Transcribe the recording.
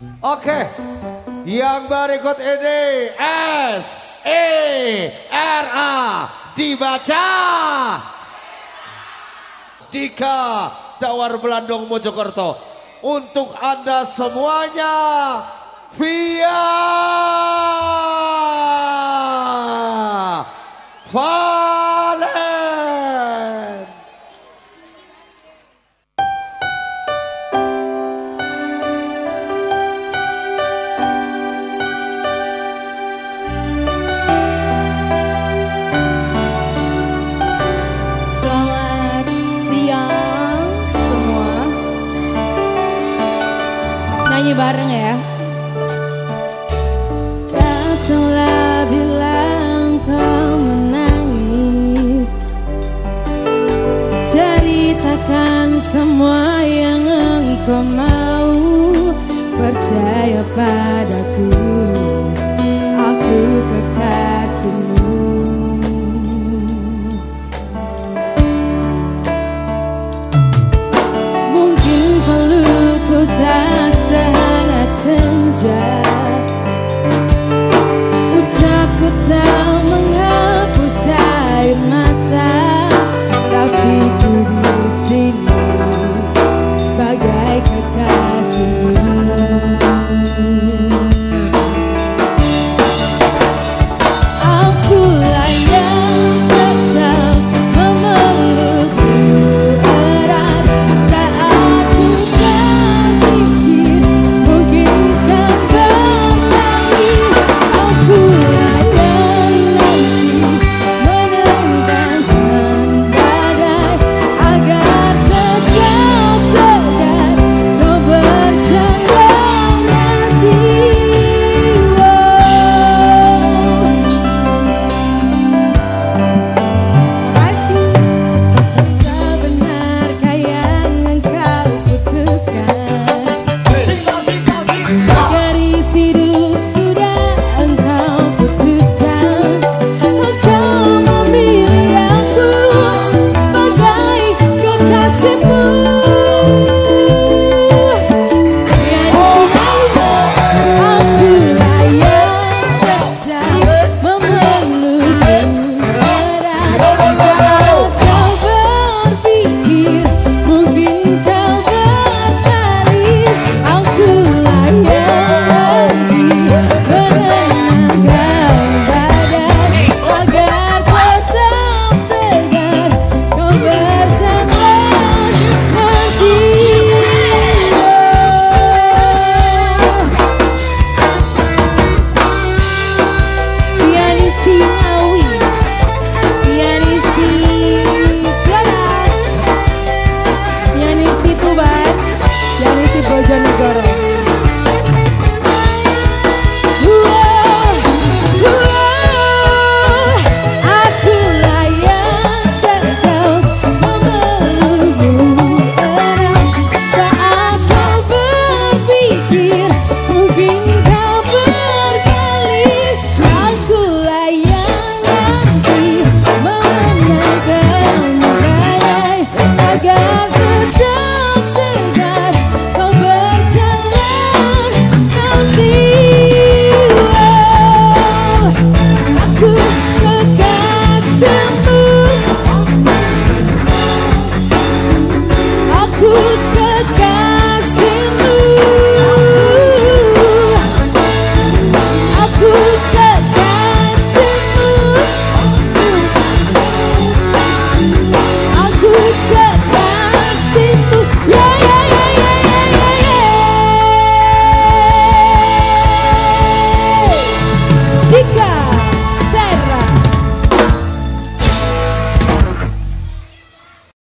Oke, yang berikut ini S E R A. Dibaca. Dika Dawar Belandong Mojokerto. Untuk anda semuanya via nyanyi bareng ya. Datanglah bila engkau menangis. Ceritakan semua yang engkau mau. Percaya padaku. Aku tetap